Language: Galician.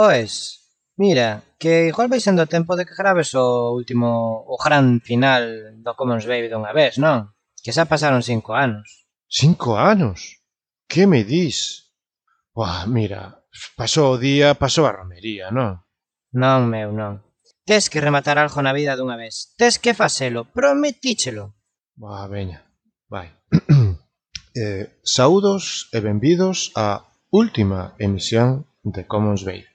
Oes, mira, que igual vai sendo tempo de que graves o último, o gran final do Commons Baby dunha vez, non? Que xa pasaron cinco anos. Cinco anos? Que me dis? Buah, mira, pasou o día, pasou a romería, non? Non, meu, non. Tes que rematar algo na vida dunha vez. Tes que facelo, prometíchelo. Buah, veña, vai. eh, saúdos e benvidos á última emisión de Commons Baby.